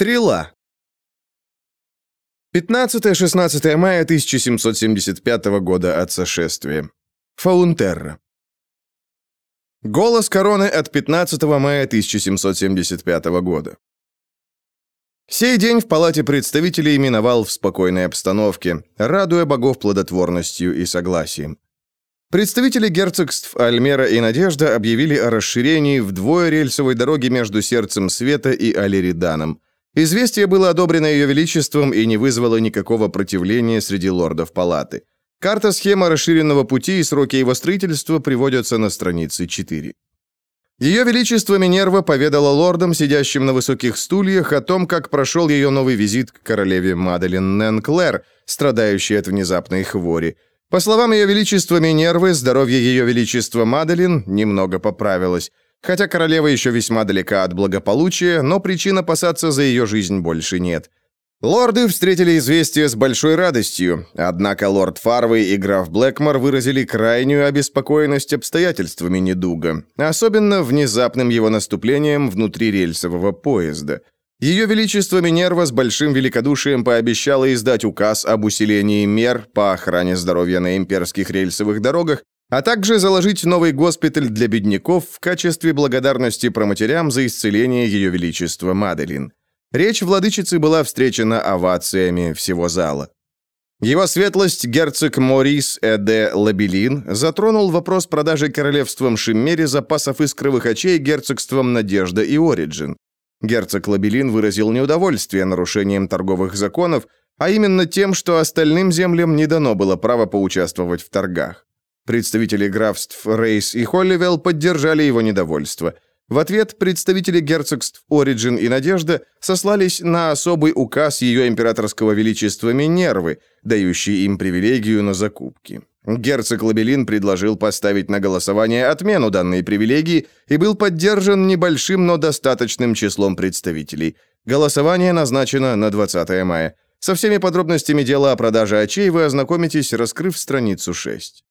Стрела. 15-16 мая 1775 года от сошествия. Фаунтерра. Голос короны от 15 мая 1775 года. Сей день в Палате представителей именовал в спокойной обстановке, радуя богов плодотворностью и согласием. Представители герцогств Альмера и Надежда объявили о расширении вдвое рельсовой дороги между Сердцем Света и Алериданом. Известие было одобрено Ее Величеством и не вызвало никакого противления среди лордов Палаты. Карта-схема расширенного пути и сроки его строительства приводятся на странице 4. Ее Величество Минерва поведала лордам, сидящим на высоких стульях, о том, как прошел ее новый визит к королеве Маделин Ненклер, страдающей от внезапной хвори. По словам Ее Величества Минервы, здоровье Ее Величества Маделин немного поправилось. Хотя королева еще весьма далека от благополучия, но причин опасаться за ее жизнь больше нет. Лорды встретили известие с большой радостью, однако лорд Фарвей и граф Блэкмор выразили крайнюю обеспокоенность обстоятельствами недуга, особенно внезапным его наступлением внутри рельсового поезда. Ее Величество Минерва с большим великодушием пообещало издать указ об усилении мер по охране здоровья на имперских рельсовых дорогах, а также заложить новый госпиталь для бедняков в качестве благодарности проматерям за исцеление Ее Величества Маделин. Речь владычицы была встречена овациями всего зала. Его светлость, герцог Морис Эде Лабелин, затронул вопрос продажи королевством Шиммери запасов искровых очей герцогством Надежда и Ориджин. Герцог Лабелин выразил неудовольствие нарушением торговых законов, а именно тем, что остальным землям не дано было право поучаствовать в торгах. Представители графств Рейс и Холливелл поддержали его недовольство – в ответ представители герцогств Ориджин и Надежда сослались на особый указ ее императорского величества Минервы, дающий им привилегию на закупки. Герцог Лабелин предложил поставить на голосование отмену данной привилегии и был поддержан небольшим, но достаточным числом представителей. Голосование назначено на 20 мая. Со всеми подробностями дела о продаже очей вы ознакомитесь, раскрыв страницу 6.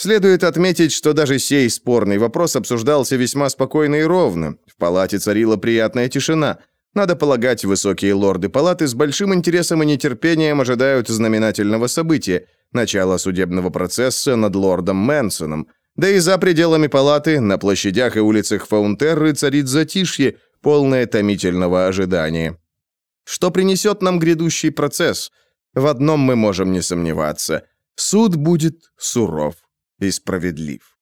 Следует отметить, что даже сей спорный вопрос обсуждался весьма спокойно и ровно. В палате царила приятная тишина. Надо полагать, высокие лорды палаты с большим интересом и нетерпением ожидают знаменательного события – начала судебного процесса над лордом Мэнсоном. Да и за пределами палаты, на площадях и улицах Фаунтерры царит затишье, полное томительного ожидания. Что принесет нам грядущий процесс? В одном мы можем не сомневаться. Суд будет суров и справедлив.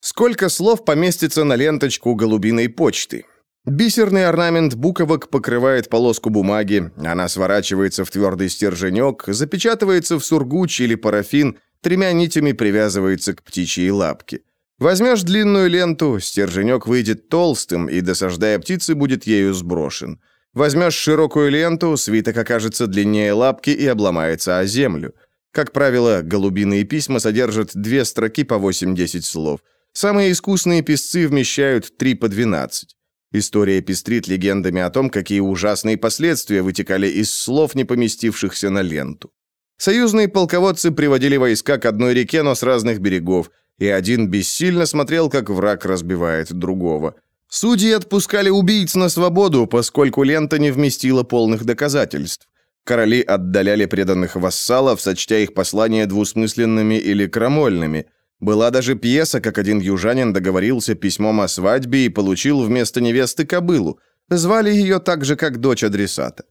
Сколько слов поместится на ленточку голубиной почты? Бисерный орнамент буковок покрывает полоску бумаги, она сворачивается в твердый стерженек, запечатывается в сургуч или парафин, тремя нитями привязывается к птичьей лапке. Возьмешь длинную ленту, стерженек выйдет толстым, и, досаждая птицы, будет ею сброшен. Возьмешь широкую ленту, свиток окажется длиннее лапки и обломается о землю. Как правило, голубиные письма содержат две строки по 8-10 слов. Самые искусные писцы вмещают 3 по 12. История пестрит легендами о том, какие ужасные последствия вытекали из слов, не поместившихся на ленту. Союзные полководцы приводили войска к одной реке, но с разных берегов, и один бессильно смотрел, как враг разбивает другого. Судьи отпускали убийц на свободу, поскольку лента не вместила полных доказательств. Короли отдаляли преданных вассалов, сочтя их послания двусмысленными или крамольными. Была даже пьеса, как один южанин договорился письмом о свадьбе и получил вместо невесты кобылу. Звали ее так же, как дочь адресата.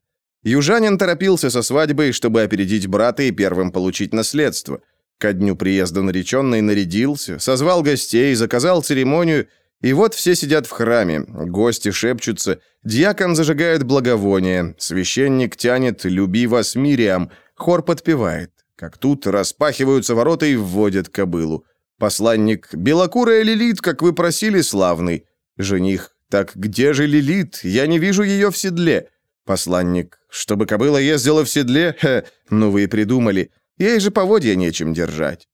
Южанин торопился со свадьбой, чтобы опередить брата и первым получить наследство. Ко дню приезда нареченный нарядился, созвал гостей, заказал церемонию – и вот все сидят в храме, гости шепчутся, диакон зажигает благовоние, священник тянет «Люби вас, Мириам», хор подпевает. Как тут распахиваются ворота и вводят кобылу. Посланник «Белокурая Лилит, как вы просили, славный». Жених «Так где же Лилит? Я не вижу ее в седле». Посланник «Чтобы кобыла ездила в седле? Хе, ну вы и придумали. Ей же поводья нечем держать».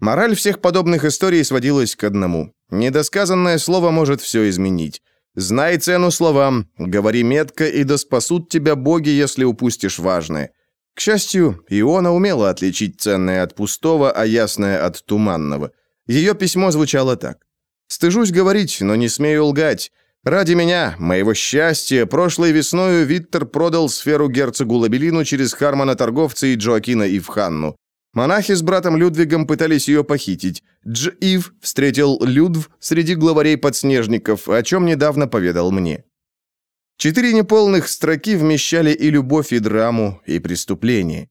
Мораль всех подобных историй сводилась к одному. Недосказанное слово может все изменить. Знай цену словам, говори метко, и да спасут тебя боги, если упустишь важное. К счастью, Иона умела отличить ценное от пустого, а ясное от туманного. Ее письмо звучало так. «Стыжусь говорить, но не смею лгать. Ради меня, моего счастья, прошлой весною Виттер продал сферу герцогу Лабелину через Хармана Торговца и Джоакина Ивханну. Монахи с братом Людвигом пытались ее похитить. Дж-Ив встретил Людв среди главарей подснежников, о чем недавно поведал мне. Четыре неполных строки вмещали и любовь, и драму, и преступление.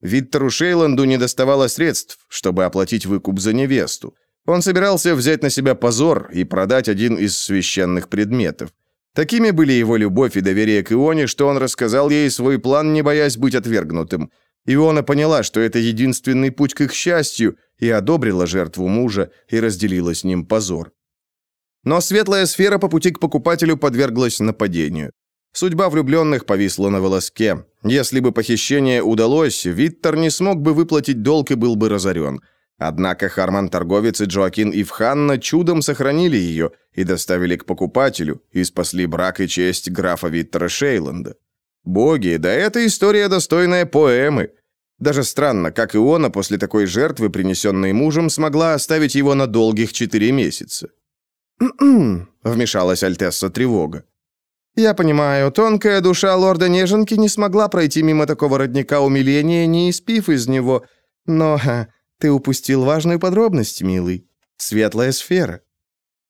Виттеру Шейланду не доставало средств, чтобы оплатить выкуп за невесту. Он собирался взять на себя позор и продать один из священных предметов. Такими были его любовь и доверие к Ионе, что он рассказал ей свой план, не боясь быть отвергнутым. Иона поняла, что это единственный путь к их счастью, и одобрила жертву мужа и разделила с ним позор. Но светлая сфера по пути к покупателю подверглась нападению. Судьба влюбленных повисла на волоске. Если бы похищение удалось, Виттер не смог бы выплатить долг и был бы разорен. Однако Харман-торговец и Джоакин Ивханна чудом сохранили ее и доставили к покупателю, и спасли брак и честь графа Виттера Шейланда. Боги, да это история достойная поэмы. Даже странно, как Иона после такой жертвы, принесенной мужем, смогла оставить его на долгих четыре месяца. Вмешалась Альтесса тревога. «Я понимаю, тонкая душа лорда Неженки не смогла пройти мимо такого родника умиления, не испив из него. Но ха, ты упустил важную подробность, милый. Светлая сфера».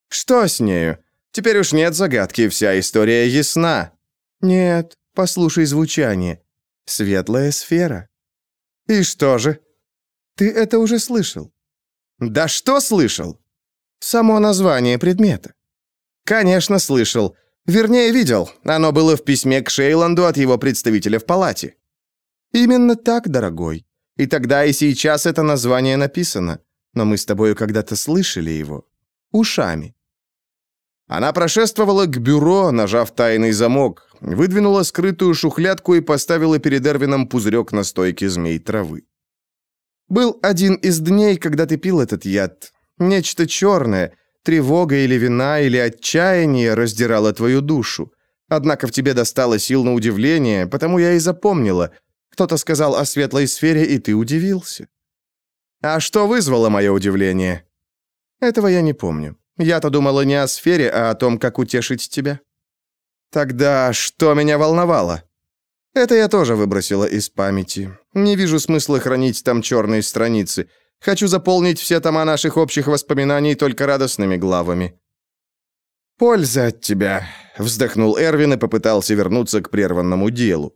«Что с нею? Теперь уж нет загадки, вся история ясна». «Нет, послушай звучание. Светлая сфера». «И что же?» «Ты это уже слышал». «Да что слышал?» Само название предмета. Конечно, слышал. Вернее, видел. Оно было в письме к Шейланду от его представителя в палате. Именно так, дорогой. И тогда, и сейчас это название написано. Но мы с тобою когда-то слышали его. Ушами. Она прошествовала к бюро, нажав тайный замок, выдвинула скрытую шухлядку и поставила перед Эрвином пузырек на стойке змей травы. Был один из дней, когда ты пил этот яд. Нечто черное, тревога или вина, или отчаяние раздирало твою душу. Однако в тебе достало сил на удивление, потому я и запомнила. Кто-то сказал о светлой сфере, и ты удивился. А что вызвало мое удивление? Этого я не помню. Я-то думала не о сфере, а о том, как утешить тебя. Тогда что меня волновало? Это я тоже выбросила из памяти. Не вижу смысла хранить там черные страницы. Хочу заполнить все тома наших общих воспоминаний только радостными главами». «Польза от тебя», — вздохнул Эрвин и попытался вернуться к прерванному делу.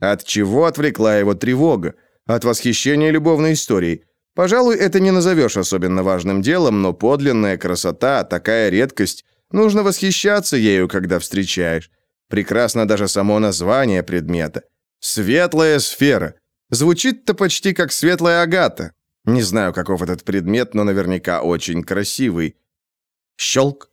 От чего отвлекла его тревога? От восхищения любовной историей. Пожалуй, это не назовешь особенно важным делом, но подлинная красота, такая редкость, нужно восхищаться ею, когда встречаешь. Прекрасно даже само название предмета. «Светлая сфера». Звучит-то почти как светлая агата. Не знаю, каков этот предмет, но наверняка очень красивый. Щелк.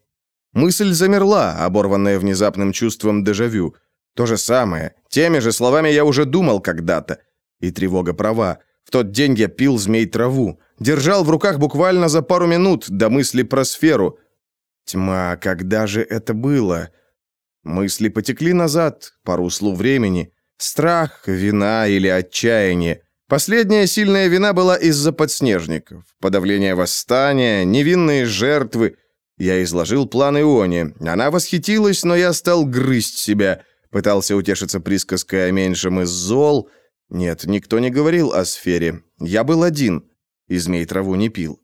Мысль замерла, оборванная внезапным чувством дежавю. То же самое. Теми же словами я уже думал когда-то. И тревога права. В тот день я пил змей траву. Держал в руках буквально за пару минут до мысли про сферу. Тьма, когда же это было? Мысли потекли назад, по руслу времени. Страх, вина или отчаяние. Последняя сильная вина была из-за подснежников. Подавление восстания, невинные жертвы. Я изложил план Ионе. Она восхитилась, но я стал грызть себя. Пытался утешиться присказкой о меньшем из зол. Нет, никто не говорил о сфере. Я был один. И змей траву не пил.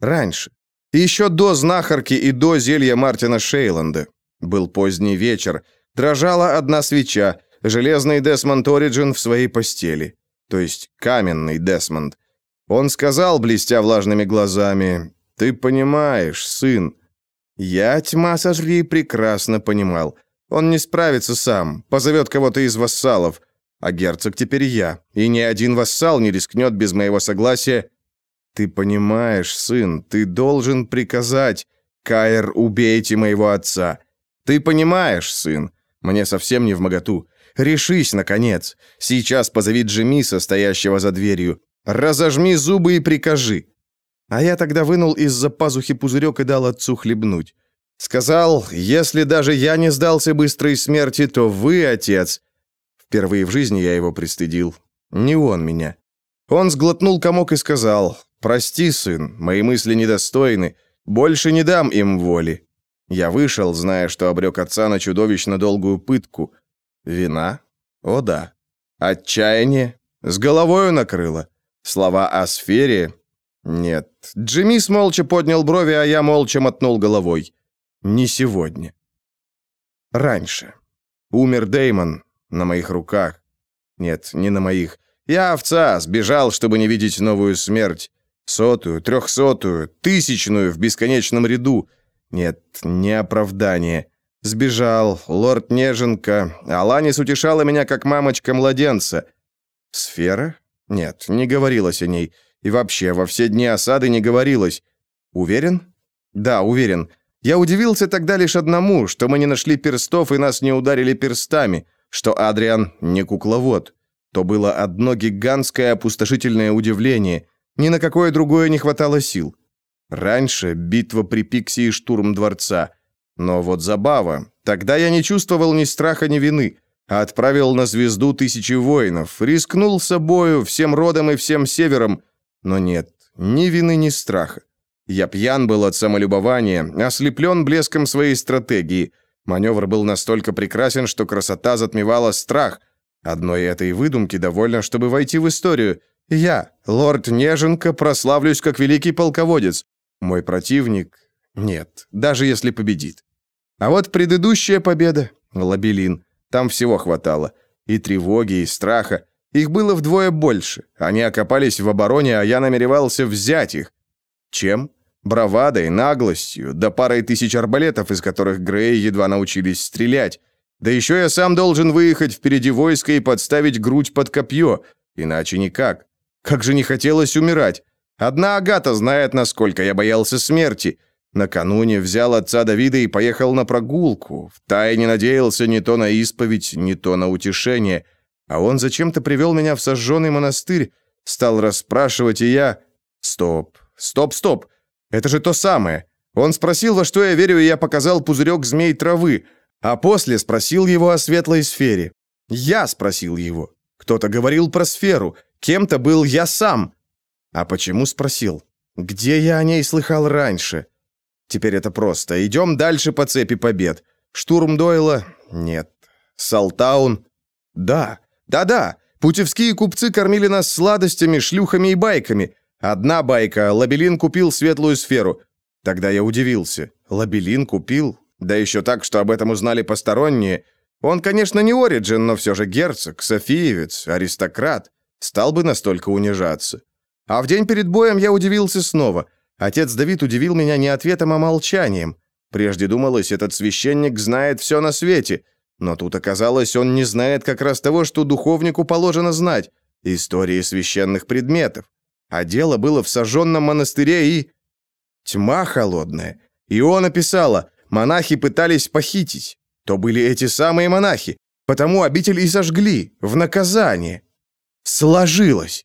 Раньше. Еще до знахарки и до зелья Мартина Шейланда. Был поздний вечер. Дрожала одна свеча. Железный Десмонд Ориджин в своей постели то есть каменный Десмонд. Он сказал, блестя влажными глазами, «Ты понимаешь, сын». Я, тьма сожри, прекрасно понимал. Он не справится сам, позовет кого-то из вассалов. А герцог теперь я, и ни один вассал не рискнет без моего согласия. Ты понимаешь, сын, ты должен приказать, Каэр, убейте моего отца. Ты понимаешь, сын, мне совсем не в моготу. Решись, наконец. Сейчас позови Джемиса, стоящего за дверью. Разожми зубы и прикажи. А я тогда вынул из-за пазухи пузырек и дал отцу хлебнуть. Сказал, если даже я не сдался быстрой смерти, то вы, отец. Впервые в жизни я его пристыдил. Не он меня. Он сглотнул комок и сказал, «Прости, сын, мои мысли недостойны. Больше не дам им воли». Я вышел, зная, что обрек отца на чудовищно долгую пытку. Вина? О да. Отчаяние? С головою накрыло. Слова о сфере? Нет. Джимис молча поднял брови, а я молча мотнул головой. Не сегодня. Раньше. Умер Деймон на моих руках. Нет, не на моих. Я овца, сбежал, чтобы не видеть новую смерть. Сотую, трехсотую, тысячную в бесконечном ряду. Нет, не оправдание. Сбежал, лорд Неженка. Аланис утешала меня, как мамочка младенца. Сфера? Нет, не говорилось о ней. И вообще, во все дни осады не говорилось. Уверен? Да, уверен. Я удивился тогда лишь одному, что мы не нашли перстов и нас не ударили перстами, что Адриан не кукловод. То было одно гигантское опустошительное удивление. Ни на какое другое не хватало сил. Раньше битва при Пикси и штурм дворца. Но вот забава. Тогда я не чувствовал ни страха, ни вины. Отправил на звезду тысячи воинов. Рискнул собою, всем родом и всем севером. Но нет, ни вины, ни страха. Я пьян был от самолюбования, ослеплен блеском своей стратегии. Маневр был настолько прекрасен, что красота затмевала страх. Одной этой выдумки довольно, чтобы войти в историю. Я, лорд Неженко, прославлюсь как великий полководец. Мой противник... Нет, даже если победит. А вот предыдущая победа — Лабелин. Там всего хватало. И тревоги, и страха. Их было вдвое больше. Они окопались в обороне, а я намеревался взять их. Чем? Бравадой, наглостью, да парой тысяч арбалетов, из которых Грей едва научились стрелять. Да еще я сам должен выехать впереди войска и подставить грудь под копье. Иначе никак. Как же не хотелось умирать. Одна Агата знает, насколько я боялся смерти. Накануне взял отца Давида и поехал на прогулку. Втайне надеялся не то на исповедь, не то на утешение. А он зачем-то привел меня в сожженный монастырь. Стал расспрашивать, и я... Стоп, стоп, стоп. Это же то самое. Он спросил, во что я верю, и я показал пузырек змей травы. А после спросил его о светлой сфере. Я спросил его. Кто-то говорил про сферу. Кем-то был я сам. А почему спросил? Где я о ней слыхал раньше? Теперь это просто. Идем дальше по цепи побед. Штурм Дойла? Нет. Салтаун? Да. Да-да. Путевские купцы кормили нас сладостями, шлюхами и байками. Одна байка. Лабелин купил светлую сферу. Тогда я удивился. Лабелин купил? Да еще так, что об этом узнали посторонние. Он, конечно, не Ориджин, но все же герцог, софиевец, аристократ. Стал бы настолько унижаться. А в день перед боем я удивился снова. Отец Давид удивил меня не ответом, а молчанием. Прежде думалось, этот священник знает все на свете. Но тут оказалось, он не знает как раз того, что духовнику положено знать. Истории священных предметов. А дело было в сожженном монастыре и... Тьма холодная. И он написала, монахи пытались похитить. То были эти самые монахи. Потому обитель и сожгли, в наказание. Сложилось.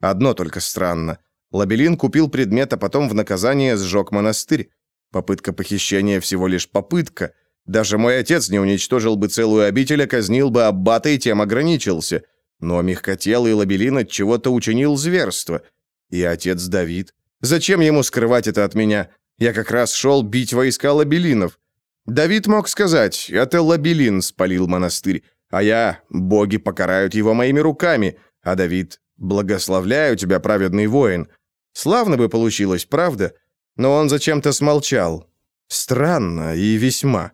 Одно только странно. Лабелин купил предмет, а потом в наказание сжег монастырь. Попытка похищения всего лишь попытка. Даже мой отец не уничтожил бы целую обитель, а казнил бы аббата и тем ограничился. Но мягкотелый Лабелин от чего-то учинил зверство. И отец Давид. Зачем ему скрывать это от меня? Я как раз шел бить войска Лабелинов. Давид мог сказать, это Лабелин спалил монастырь, а я, боги покарают его моими руками, а Давид, благословляю тебя, праведный воин. Славно бы получилось, правда? Но он зачем-то смолчал. Странно и весьма.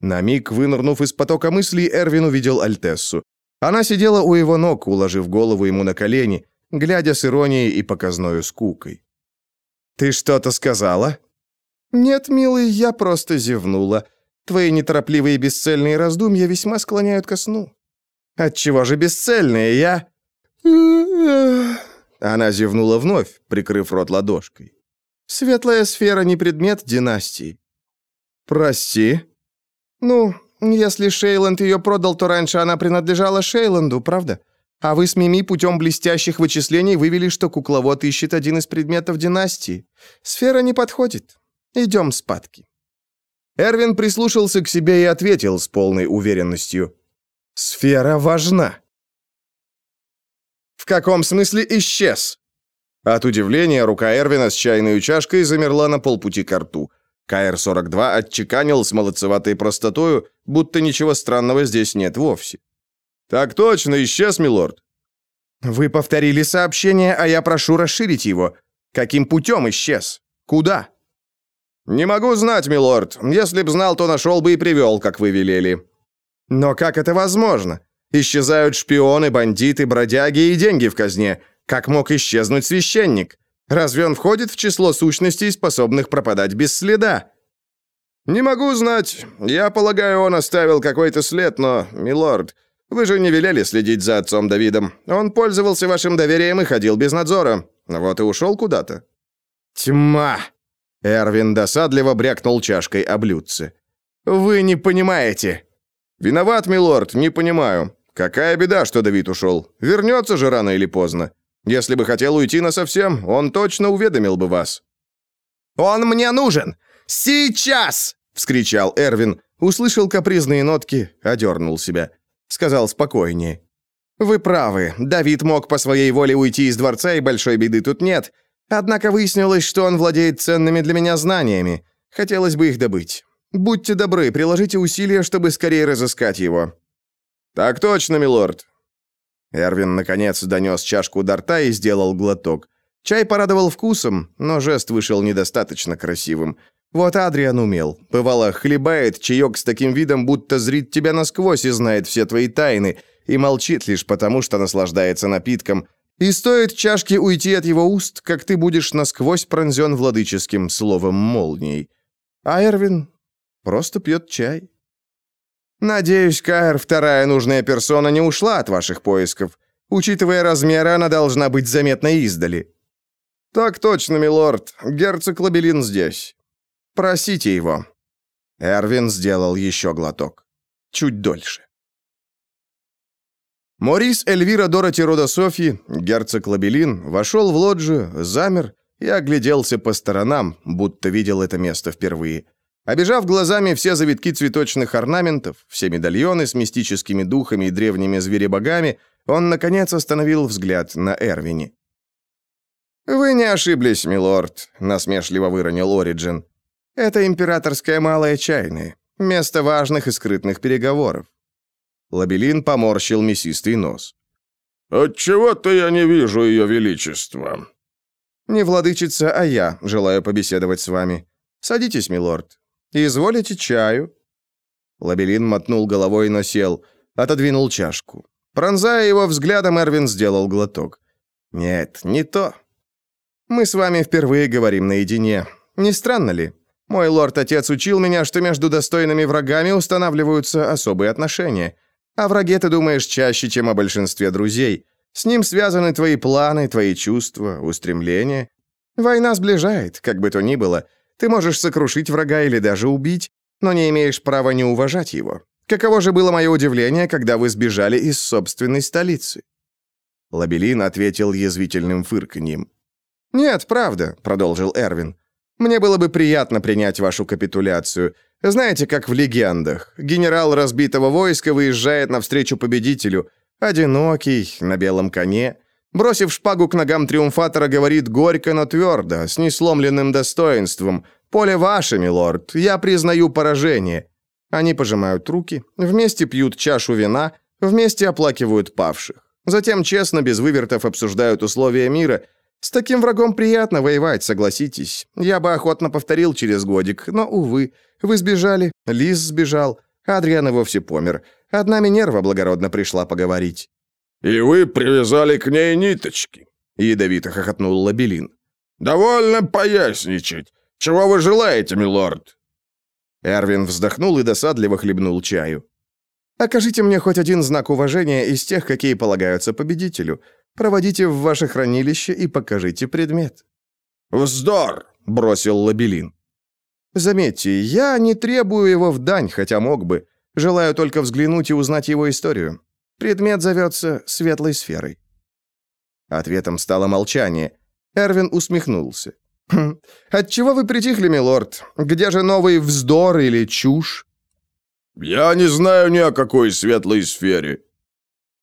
На миг, вынырнув из потока мыслей, Эрвин увидел Альтессу. Она сидела у его ног, уложив голову ему на колени, глядя с иронией и показною скукой. «Ты что-то сказала?» «Нет, милый, я просто зевнула. Твои неторопливые бесцельные раздумья весьма склоняют ко сну». «Отчего же бесцельные, я...» Она зевнула вновь, прикрыв рот ладошкой. «Светлая сфера не предмет династии». «Прости». «Ну, если Шейланд ее продал, то раньше она принадлежала Шейланду, правда? А вы с Мими путем блестящих вычислений вывели, что кукловод ищет один из предметов династии. Сфера не подходит. Идем спадки». Эрвин прислушался к себе и ответил с полной уверенностью. «Сфера важна». «В каком смысле исчез?» От удивления рука Эрвина с чайной чашкой замерла на полпути к рту. КР-42 отчеканил с молодцеватой простотою, будто ничего странного здесь нет вовсе. «Так точно, исчез, милорд». «Вы повторили сообщение, а я прошу расширить его. Каким путем исчез? Куда?» «Не могу знать, милорд. Если б знал, то нашел бы и привел, как вы велели». «Но как это возможно? Исчезают шпионы, бандиты, бродяги и деньги в казне. Как мог исчезнуть священник? Разве он входит в число сущностей, способных пропадать без следа?» «Не могу знать. Я полагаю, он оставил какой-то след, но, милорд, вы же не велели следить за отцом Давидом. Он пользовался вашим доверием и ходил без надзора. Вот и ушел куда-то». «Тьма!» Эрвин досадливо брякнул чашкой о блюдце. «Вы не понимаете!» «Виноват, милорд, не понимаю. Какая беда, что Давид ушел. Вернется же рано или поздно. Если бы хотел уйти насовсем, он точно уведомил бы вас». «Он мне нужен! Сейчас!» — вскричал Эрвин, услышал капризные нотки, одернул себя. Сказал спокойнее. «Вы правы, Давид мог по своей воле уйти из дворца, и большой беды тут нет. Однако выяснилось, что он владеет ценными для меня знаниями. Хотелось бы их добыть. Будьте добры, приложите усилия, чтобы скорее разыскать его». «Так точно, милорд». Эрвин, наконец, донес чашку до рта и сделал глоток. Чай порадовал вкусом, но жест вышел недостаточно красивым. Вот Адриан умел. Бывало, хлебает чаек с таким видом, будто зрит тебя насквозь и знает все твои тайны, и молчит лишь потому, что наслаждается напитком. И стоит чашке уйти от его уст, как ты будешь насквозь пронзен владыческим словом молнией. А Эрвин просто пьет чай. Надеюсь, Каэр, вторая нужная персона, не ушла от ваших поисков. Учитывая размеры, она должна быть заметна издали. Так точно, милорд. Герцог Лабелин здесь. Просите его». Эрвин сделал еще глоток. Чуть дольше. Морис Эльвира Дороти Рода Софьи, герцог Лабелин, вошел в лоджию, замер и огляделся по сторонам, будто видел это место впервые. Обежав глазами все завитки цветочных орнаментов, все медальоны с мистическими духами и древними зверебогами, он, наконец, остановил взгляд на Эрвине. «Вы не ошиблись, милорд», — насмешливо выронил Ориджин. Это императорская малая чайная, место важных и скрытных переговоров. Лабелин поморщил мясистый нос. «Отчего-то я не вижу ее величества». «Не владычица, а я желаю побеседовать с вами. Садитесь, милорд. Изволите чаю?» Лабелин мотнул головой, но сел, отодвинул чашку. Пронзая его взглядом, Эрвин сделал глоток. «Нет, не то. Мы с вами впервые говорим наедине. Не странно ли?» Мой лорд-отец учил меня, что между достойными врагами устанавливаются особые отношения. О враге ты думаешь чаще, чем о большинстве друзей. С ним связаны твои планы, твои чувства, устремления. Война сближает, как бы то ни было. Ты можешь сокрушить врага или даже убить, но не имеешь права не уважать его. Каково же было мое удивление, когда вы сбежали из собственной столицы?» Лабелин ответил язвительным фырканьем. «Нет, правда», — продолжил Эрвин. Мне было бы приятно принять вашу капитуляцию. Знаете, как в легендах. Генерал разбитого войска выезжает навстречу победителю. Одинокий, на белом коне. Бросив шпагу к ногам триумфатора, говорит горько, но твердо, с несломленным достоинством. «Поле ваше, милорд, я признаю поражение». Они пожимают руки, вместе пьют чашу вина, вместе оплакивают павших. Затем честно, без вывертов, обсуждают условия мира – с таким врагом приятно воевать, согласитесь. Я бы охотно повторил через годик, но, увы, вы сбежали, Лиз сбежал, Адриан и вовсе помер. Одна Минерва благородно пришла поговорить». «И вы привязали к ней ниточки?» — ядовито хохотнул Лабелин. «Довольно поясничать. Чего вы желаете, милорд?» Эрвин вздохнул и досадливо хлебнул чаю. «Окажите мне хоть один знак уважения из тех, какие полагаются победителю. Проводите в ваше хранилище и покажите предмет». «Вздор!» — бросил Лабелин. «Заметьте, я не требую его в дань, хотя мог бы. Желаю только взглянуть и узнать его историю. Предмет зовется «Светлой сферой». Ответом стало молчание. Эрвин усмехнулся. «Хм, «Отчего вы притихли, милорд? Где же новый вздор или чушь?» «Я не знаю ни о какой светлой сфере».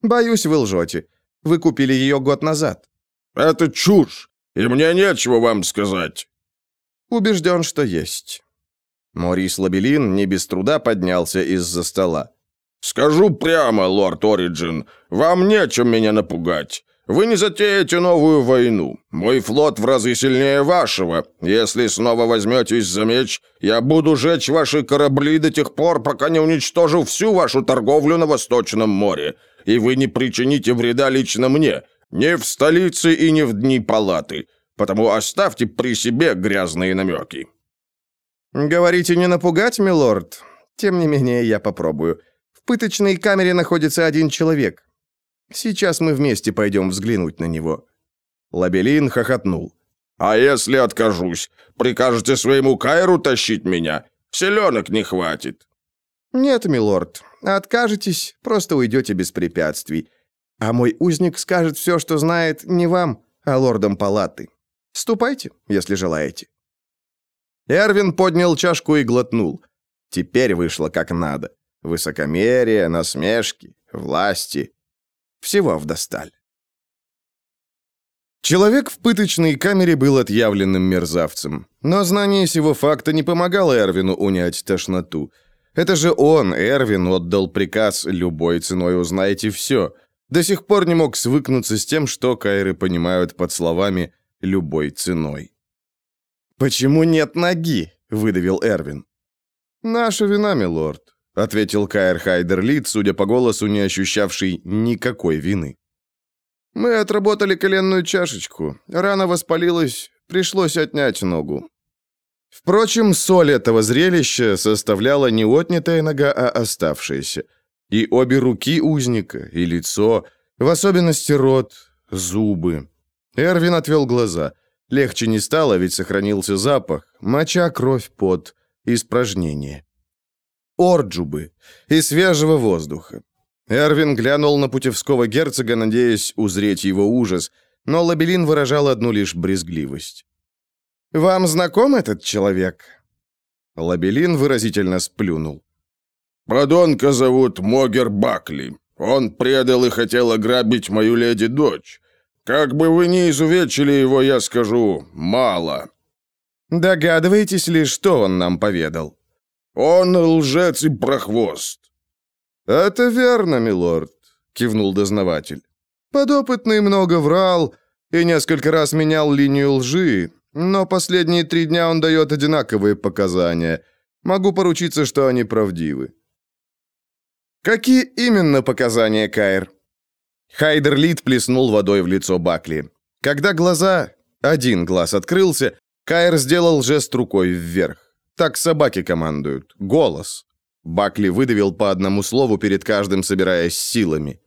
«Боюсь, вы лжете. Вы купили ее год назад». «Это чушь, и мне нечего вам сказать». «Убежден, что есть». Морис Лабелин не без труда поднялся из-за стола. «Скажу прямо, лорд Ориджин, вам нечем меня напугать. Вы не затеете новую войну. Мой флот в разы сильнее вашего. Если снова возьметесь за меч, я буду жечь ваши корабли до тех пор, пока не уничтожу всю вашу торговлю на Восточном море. И вы не причините вреда лично мне, ни в столице и ни в дни палаты. Потому оставьте при себе грязные намеки». «Говорите, не напугать, милорд? Тем не менее, я попробую. В пыточной камере находится один человек. Сейчас мы вместе пойдем взглянуть на него». Лабелин хохотнул. «А если откажусь? Прикажете своему Кайру тащить меня? Селенок не хватит». «Нет, милорд. Откажетесь, просто уйдете без препятствий. А мой узник скажет все, что знает, не вам, а лордам палаты. Ступайте, если желаете». Эрвин поднял чашку и глотнул. Теперь вышло как надо. Высокомерие, насмешки, власти. Всего вдосталь. Человек в пыточной камере был отъявленным мерзавцем. Но знание сего факта не помогало Эрвину унять тошноту. Это же он, Эрвин, отдал приказ «любой ценой узнайте все». До сих пор не мог свыкнуться с тем, что кайры понимают под словами «любой ценой». «Почему нет ноги?» — выдавил Эрвин. «Наша вина, милорд. — ответил Каэр Хайдерлит, судя по голосу, не ощущавший никакой вины. «Мы отработали коленную чашечку. Рана воспалилась, пришлось отнять ногу». Впрочем, соль этого зрелища составляла не отнятая нога, а оставшаяся. И обе руки узника, и лицо, в особенности рот, зубы. Эрвин отвел глаза. Легче не стало, ведь сохранился запах. Моча, кровь, пот, испражнение. Орджубы и свежего воздуха. Эрвин глянул на путевского герцога, надеясь узреть его ужас, но Лабелин выражал одну лишь брезгливость. «Вам знаком этот человек?» Лабелин выразительно сплюнул. «Продонка зовут Могер Бакли. Он предал и хотел ограбить мою леди-дочь. Как бы вы ни изувечили его, я скажу, мало». «Догадываетесь ли, что он нам поведал?» «Он лжец и прохвост». «Это верно, милорд», — кивнул дознаватель. «Подопытный много врал и несколько раз менял линию лжи, но последние три дня он дает одинаковые показания. Могу поручиться, что они правдивы». «Какие именно показания, Кайр?» Хайдер Лид плеснул водой в лицо Бакли. Когда глаза... Один глаз открылся, Кайр сделал жест рукой вверх. Так собаки командуют. Голос. Бакли выдавил по одному слову перед каждым, собираясь силами.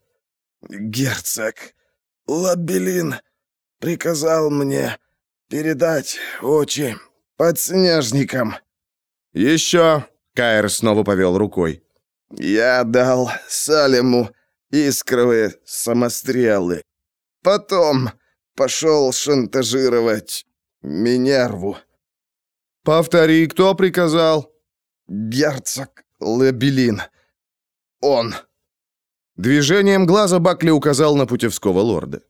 «Герцог Лабелин приказал мне передать очи подснежникам». «Еще!» — Кайр снова повел рукой. «Я дал Салему искровые самострелы. Потом пошел шантажировать Минерву. «Повтори, кто приказал?» «Герцог Лебелин. Он». Движением глаза Бакли указал на путевского лорда.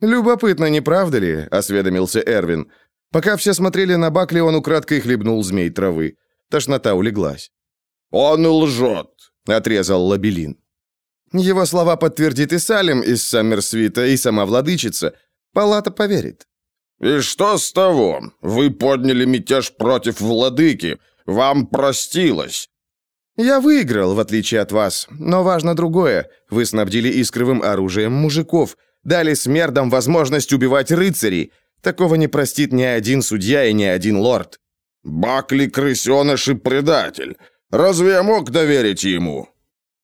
«Любопытно, не правда ли?» — осведомился Эрвин. Пока все смотрели на Бакли, он украдкой хлебнул змей травы. Тошнота улеглась. «Он лжет», — отрезал Лабелин. Его слова подтвердит и Салим из Саммерсвита, и сама владычица. Палата поверит. «И что с того? Вы подняли мятеж против владыки. Вам простилось». «Я выиграл, в отличие от вас. Но важно другое. Вы снабдили искровым оружием мужиков, дали смердам возможность убивать рыцарей. Такого не простит ни один судья и ни один лорд». «Бакли крысеныш и предатель. Разве я мог доверить ему?»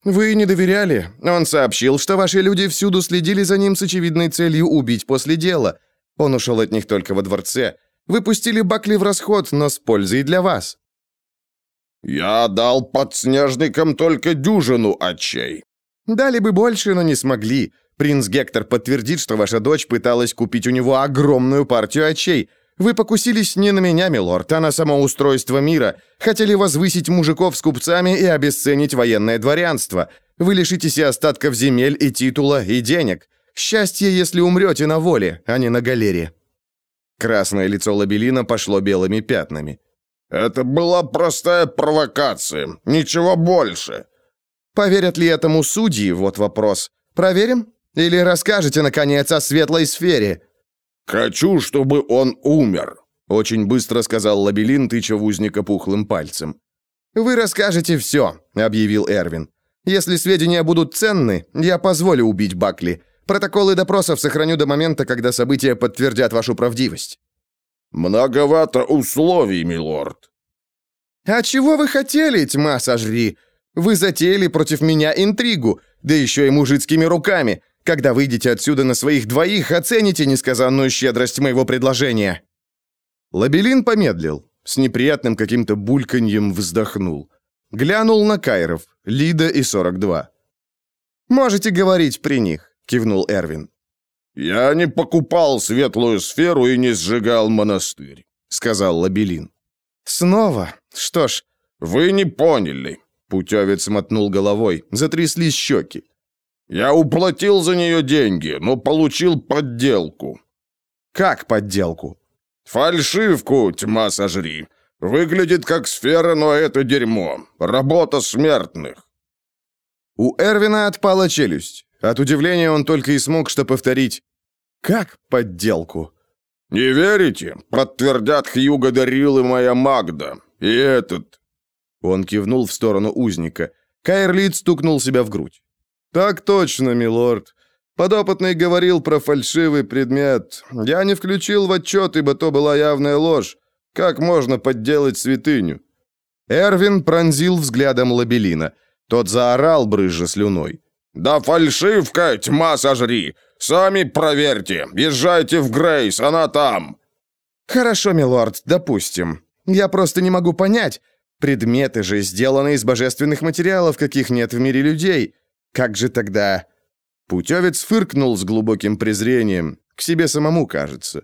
«Вы не доверяли. Он сообщил, что ваши люди всюду следили за ним с очевидной целью убить после дела. Он ушел от них только во дворце. Вы пустили Бакли в расход, но с пользой для вас». «Я дал подснежникам только дюжину отчей». «Дали бы больше, но не смогли. Принц Гектор подтвердит, что ваша дочь пыталась купить у него огромную партию отчей. Вы покусились не на меня, милорд, а на само устройство мира. Хотели возвысить мужиков с купцами и обесценить военное дворянство. Вы лишитесь и остатков земель, и титула, и денег. Счастье, если умрете на воле, а не на галере». Красное лицо Лабелина пошло белыми пятнами. Это была простая провокация, ничего больше. Поверят ли этому судьи, вот вопрос. Проверим? Или расскажете, наконец, о светлой сфере?» «Хочу, чтобы он умер», — очень быстро сказал Лабелин, тыча в узника пухлым пальцем. «Вы расскажете все», — объявил Эрвин. «Если сведения будут ценны, я позволю убить Бакли. Протоколы допросов сохраню до момента, когда события подтвердят вашу правдивость». «Многовато условий, милорд». «А чего вы хотели, тьма сожри? Вы затеяли против меня интригу, да еще и мужицкими руками. Когда выйдете отсюда на своих двоих, оцените несказанную щедрость моего предложения». Лабелин помедлил, с неприятным каким-то бульканьем вздохнул. Глянул на Кайров, Лида и 42. «Можете говорить при них», — кивнул Эрвин. «Я не покупал светлую сферу и не сжигал монастырь», — сказал Лабелин. «Снова? Что ж...» «Вы не поняли», — путевец мотнул головой, затряслись щеки. «Я уплатил за нее деньги, но получил подделку». «Как подделку?» «Фальшивку, тьма сожри. Выглядит как сфера, но это дерьмо. Работа смертных». У Эрвина отпала челюсть. От удивления он только и смог что повторить «Как подделку?» «Не верите? Подтвердят Хьюго Дарил и моя Магда. И этот...» Он кивнул в сторону узника. Кайрлит стукнул себя в грудь. «Так точно, милорд. Подопытный говорил про фальшивый предмет. Я не включил в отчет, ибо то была явная ложь. Как можно подделать святыню?» Эрвин пронзил взглядом Лабелина. Тот заорал, брызжа слюной. «Да фальшивка, тьма сожри! Сами проверьте! Езжайте в Грейс, она там!» «Хорошо, милорд, допустим. Я просто не могу понять. Предметы же сделаны из божественных материалов, каких нет в мире людей. Как же тогда...» Путевец фыркнул с глубоким презрением. К себе самому, кажется.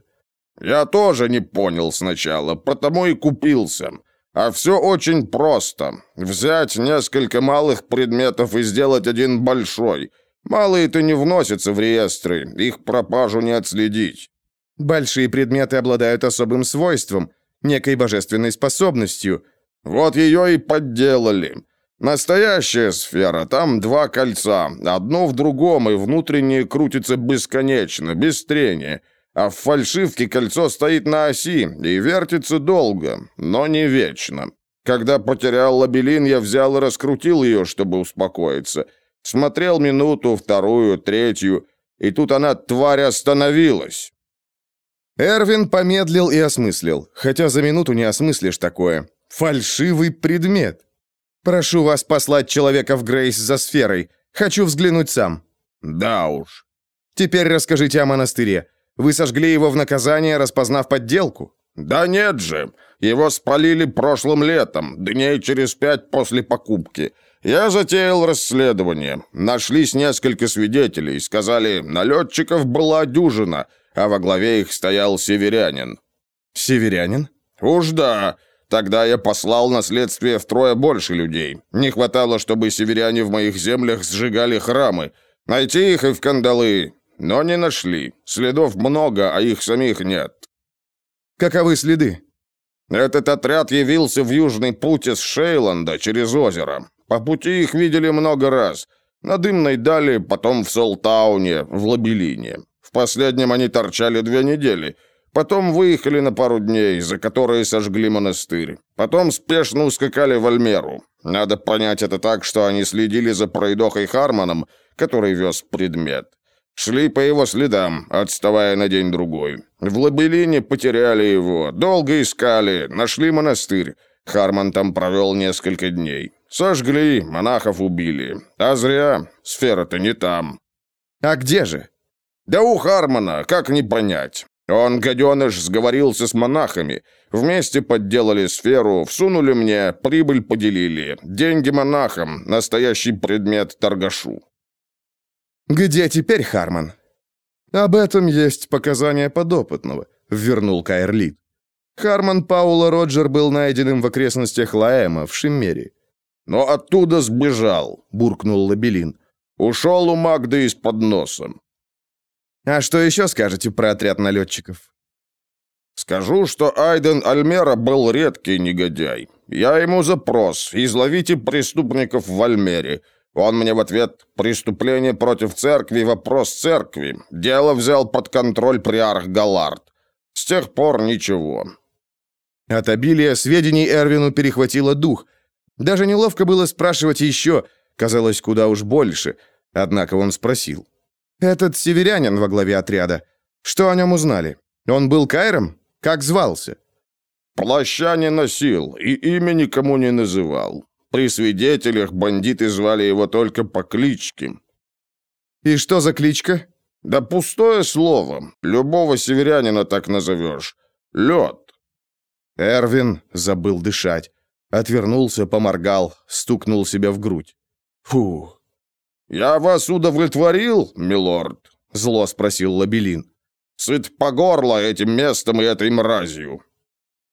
«Я тоже не понял сначала, потому и купился. А все очень просто. Взять несколько малых предметов и сделать один большой. Малые-то не вносятся в реестры, их пропажу не отследить. Большие предметы обладают особым свойством, некой божественной способностью. Вот ее и подделали. Настоящая сфера, там два кольца, одно в другом, и внутреннее крутится бесконечно, без трения. А в фальшивке кольцо стоит на оси и вертится долго, но не вечно. Когда потерял лабелин, я взял и раскрутил ее, чтобы успокоиться. Смотрел минуту, вторую, третью, и тут она, тварь, остановилась. Эрвин помедлил и осмыслил, хотя за минуту не осмыслишь такое. Фальшивый предмет. Прошу вас послать человека в Грейс за сферой. Хочу взглянуть сам. Да уж. Теперь расскажите о монастыре. Вы сожгли его в наказание, распознав подделку?» «Да нет же. Его спалили прошлым летом, дней через пять после покупки. Я затеял расследование. Нашлись несколько свидетелей. Сказали, налетчиков была дюжина, а во главе их стоял северянин». «Северянин?» «Уж да. Тогда я послал на следствие втрое больше людей. Не хватало, чтобы северяне в моих землях сжигали храмы. Найти их и в кандалы. Но не нашли. Следов много, а их самих нет. Каковы следы? Этот отряд явился в южный путь из Шейланда через озеро. По пути их видели много раз. На Дымной Дали, потом в Солтауне, в Лабелине. В последнем они торчали две недели. Потом выехали на пару дней, за которые сожгли монастырь. Потом спешно ускакали в Альмеру. Надо понять это так, что они следили за пройдохой Харманом, который вез предмет. Шли по его следам, отставая на день-другой. В Лабелине потеряли его, долго искали, нашли монастырь. Харман там провел несколько дней. Сожгли, монахов убили. А зря, сфера-то не там. А где же? Да у Хармана, как не понять. Он, гаденыш, сговорился с монахами. Вместе подделали сферу, всунули мне, прибыль поделили. Деньги монахам, настоящий предмет торгашу. «Где теперь Харман?» «Об этом есть показания подопытного», — вернул Кайрлит. Харман Паула Роджер был найденным в окрестностях Лаэма, в Шиммере. «Но оттуда сбежал», — буркнул Лабелин. «Ушел у Магды из-под носа». «А что еще скажете про отряд налетчиков?» Скажу, что Айден Альмера был редкий негодяй. Я ему запрос. Изловите преступников в Альмере. Он мне в ответ «Преступление против церкви, вопрос церкви. Дело взял под контроль приарх Галард. С тех пор ничего». От обилия сведений Эрвину перехватило дух. Даже неловко было спрашивать еще, казалось, куда уж больше. Однако он спросил. «Этот северянин во главе отряда. Что о нем узнали? Он был Кайром? Как звался?» «Плаща не носил и имя никому не называл. При свидетелях бандиты звали его только по кличке». «И что за кличка?» «Да пустое слово. Любого северянина так назовешь. Лед». Эрвин забыл дышать. Отвернулся, поморгал, стукнул себя в грудь. «Фух!» «Я вас удовлетворил, милорд?» — зло спросил Лабелин. «Сыт по горло этим местом и этой мразью».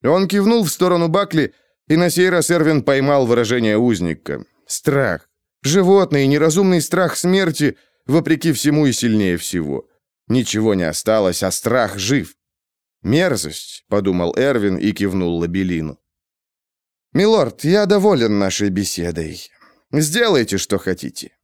Он кивнул в сторону Бакли, и на сей раз Эрвин поймал выражение узника. Страх. Животный, неразумный страх смерти, вопреки всему и сильнее всего. Ничего не осталось, а страх жив. «Мерзость», — подумал Эрвин и кивнул Лабелину. «Милорд, я доволен нашей беседой. Сделайте, что хотите».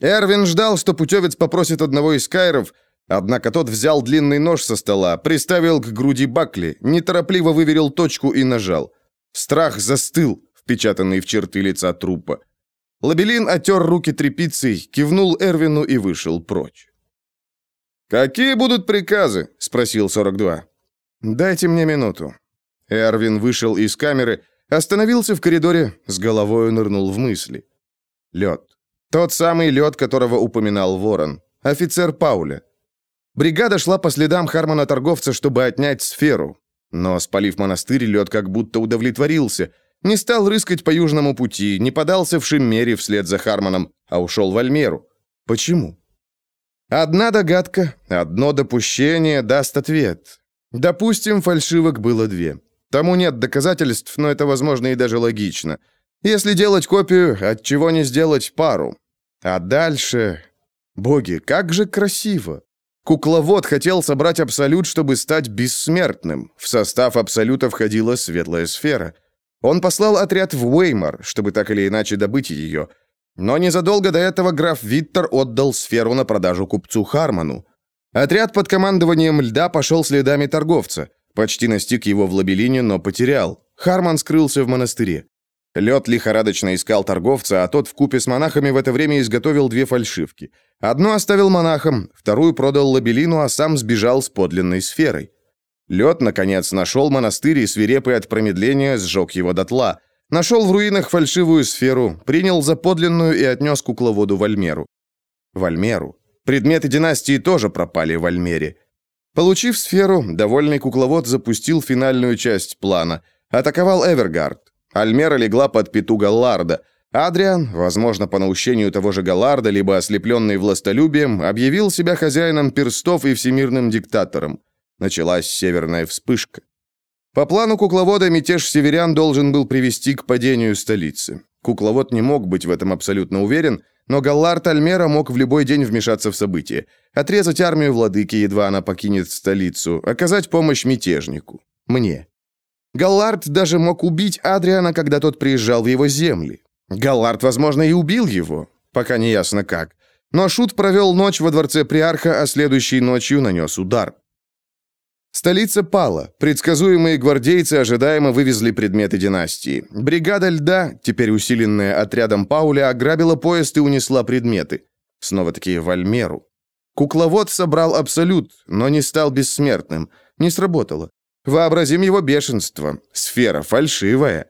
Эрвин ждал, что путевец попросит одного из кайров, однако тот взял длинный нож со стола, приставил к груди Бакли, неторопливо выверил точку и нажал. Страх застыл, впечатанный в черты лица трупа. Лабелин отер руки тряпицей, кивнул Эрвину и вышел прочь. «Какие будут приказы?» — спросил 42. «Дайте мне минуту». Эрвин вышел из камеры, остановился в коридоре, с головой нырнул в мысли. Лед. Тот самый лед, которого упоминал Ворон. Офицер Пауля. Бригада шла по следам Хармона-торговца, чтобы отнять сферу. Но, спалив монастырь, лед как будто удовлетворился. Не стал рыскать по южному пути, не подался в Шиммере вслед за Хармоном, а ушел в Альмеру. Почему? Одна догадка, одно допущение даст ответ. Допустим, фальшивок было две. Тому нет доказательств, но это возможно и даже логично. Если делать копию, от чего не сделать пару? А дальше... Боги, как же красиво! Кукловод хотел собрать абсолют, чтобы стать бессмертным. В состав абсолюта входила светлая сфера. Он послал отряд в Уэймар, чтобы так или иначе добыть ее. Но незадолго до этого граф Виттер отдал сферу на продажу купцу Харману. Отряд под командованием льда пошел следами торговца. Почти настиг его в лабелине, но потерял. Харман скрылся в монастыре. Лед лихорадочно искал торговца, а тот в купе с монахами в это время изготовил две фальшивки. Одну оставил монахам, вторую продал лабелину, а сам сбежал с подлинной сферой. Лед, наконец, нашел монастырь и, свирепый от промедления, сжег его дотла. Нашел в руинах фальшивую сферу, принял за подлинную и отнес кукловоду в Альмеру. В Альмеру. Предметы династии тоже пропали в Альмере. Получив сферу, довольный кукловод запустил финальную часть плана. Атаковал Эвергард. Альмера легла под пету Галларда. Адриан, возможно, по наущению того же Галларда, либо ослепленный властолюбием, объявил себя хозяином перстов и всемирным диктатором. Началась северная вспышка. По плану кукловода мятеж северян должен был привести к падению столицы. Кукловод не мог быть в этом абсолютно уверен, но Галлард Альмера мог в любой день вмешаться в события, отрезать армию владыки, едва она покинет столицу, оказать помощь мятежнику. Мне. Галлард даже мог убить Адриана, когда тот приезжал в его земли. Галлард, возможно, и убил его, пока не ясно как. Но Шут провел ночь во дворце Приарха, а следующей ночью нанес удар. Столица пала. Предсказуемые гвардейцы ожидаемо вывезли предметы династии. Бригада льда, теперь усиленная отрядом Пауля, ограбила поезд и унесла предметы. Снова-таки в Альмеру. Кукловод собрал абсолют, но не стал бессмертным. Не сработало. Вообразим его бешенство. Сфера фальшивая.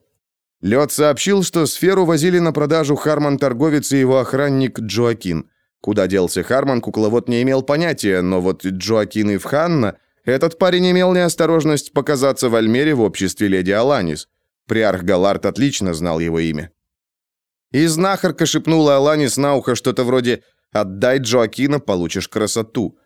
Лед сообщил, что сферу возили на продажу Харман-торговец и его охранник Джоакин. Куда делся Харман, кукловод не имел понятия, но вот Джоакин и Вханна... Этот парень имел неосторожность показаться в Альмере в обществе леди Аланис. Приарх Галард отлично знал его имя. И знахарка шепнула Аланис на ухо что-то вроде «Отдай Джоакина, получишь красоту».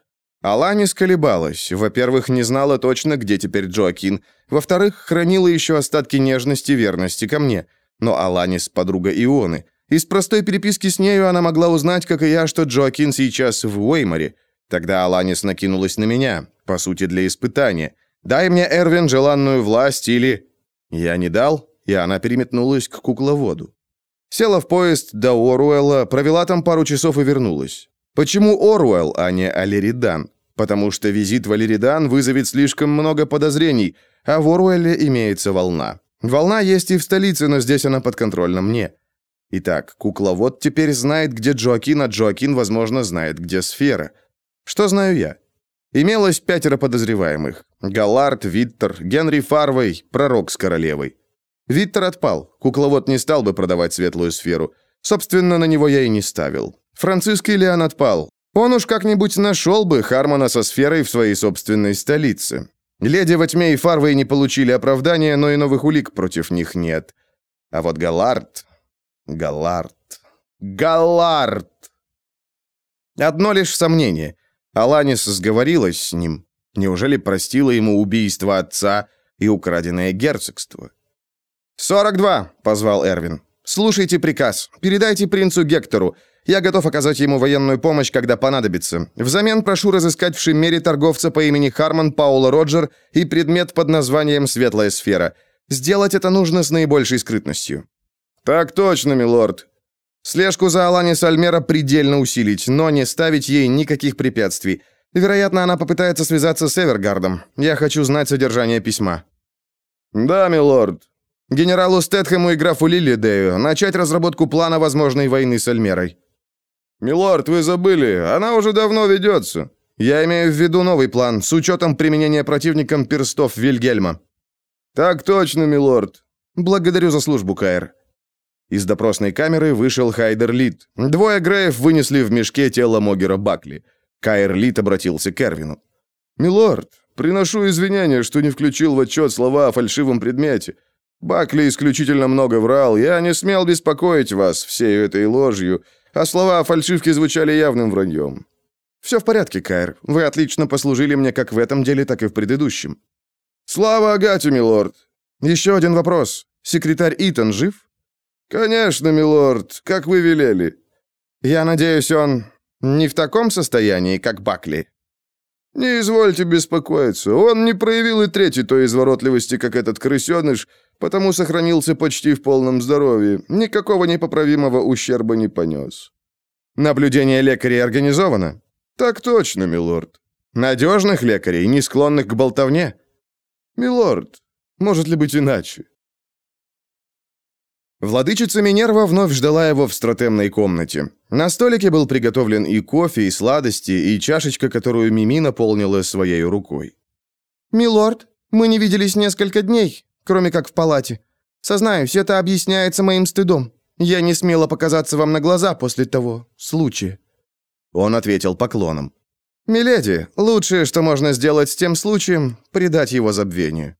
Аланис колебалась. Во-первых, не знала точно, где теперь Джоакин. Во-вторых, хранила еще остатки нежности и верности ко мне. Но Аланис — подруга Ионы. Из простой переписки с нею она могла узнать, как и я, что Джоакин сейчас в Уэйморе. Тогда Аланис накинулась на меня, по сути, для испытания. Дай мне, Эрвин, желанную власть или... Я не дал, и она переметнулась к кукловоду. Села в поезд до Оруэлла, провела там пару часов и вернулась. Почему Оруэлл, а не Алеридан? Потому что визит в Алеридан вызовет слишком много подозрений, а в Оруэлле имеется волна. Волна есть и в столице, но здесь она подконтрольна мне. Итак, кукловод теперь знает, где Джоакин, а Джоакин, возможно, знает, где сфера. Что знаю я? Имелось пятеро подозреваемых. Галард, Виттер, Генри Фарвей, пророк с королевой. Виттер отпал. Кукловод не стал бы продавать светлую сферу. Собственно, на него я и не ставил. Франциск Ильян отпал. Он уж как-нибудь нашел бы Хармона со сферой в своей собственной столице. Леди во тьме и Фарвей не получили оправдания, но и новых улик против них нет. А вот Галард... Галард... Галард! Одно лишь сомнение. Аланис сговорилась с ним. Неужели простила ему убийство отца и украденное герцогство? «Сорок два!» — позвал Эрвин. «Слушайте приказ. Передайте принцу Гектору. Я готов оказать ему военную помощь, когда понадобится. Взамен прошу разыскать в Шиммере торговца по имени Харман Паула Роджер и предмет под названием «Светлая сфера». Сделать это нужно с наибольшей скрытностью». «Так точно, милорд». Слежку за Алани Сальмера предельно усилить, но не ставить ей никаких препятствий. Вероятно, она попытается связаться с Эвергардом. Я хочу знать содержание письма». «Да, милорд», Генералу Стэтхэму и графу Лиллидею начать разработку плана возможной войны с Альмерой. «Милорд, вы забыли, она уже давно ведется». «Я имею в виду новый план, с учетом применения противником перстов Вильгельма». «Так точно, милорд». «Благодарю за службу, Каэр». Из допросной камеры вышел Хайдер Лид. Двое Греев вынесли в мешке тело Могера Бакли. Каэр Лид обратился к Эрвину. «Милорд, приношу извинения, что не включил в отчет слова о фальшивом предмете. Бакли исключительно много врал, я не смел беспокоить вас всей этой ложью, а слова о фальшивке звучали явным враньем». «Все в порядке, Кайр. Вы отлично послужили мне как в этом деле, так и в предыдущем». «Слава Агате, милорд!» «Еще один вопрос. Секретарь Итан жив?» «Конечно, милорд, как вы велели». «Я надеюсь, он не в таком состоянии, как Бакли?» «Не извольте беспокоиться. Он не проявил и третьей той изворотливости, как этот крысеныш, потому сохранился почти в полном здоровье. Никакого непоправимого ущерба не понес». «Наблюдение лекарей организовано?» «Так точно, милорд». «Надежных лекарей, не склонных к болтовне?» «Милорд, может ли быть иначе?» Владычица Минерва вновь ждала его в стратемной комнате. На столике был приготовлен и кофе, и сладости, и чашечка, которую Мими наполнила своей рукой. «Милорд, мы не виделись несколько дней, кроме как в палате. Сознаюсь, это объясняется моим стыдом. Я не смела показаться вам на глаза после того случая». Он ответил поклоном. «Миледи, лучшее, что можно сделать с тем случаем, предать его забвению.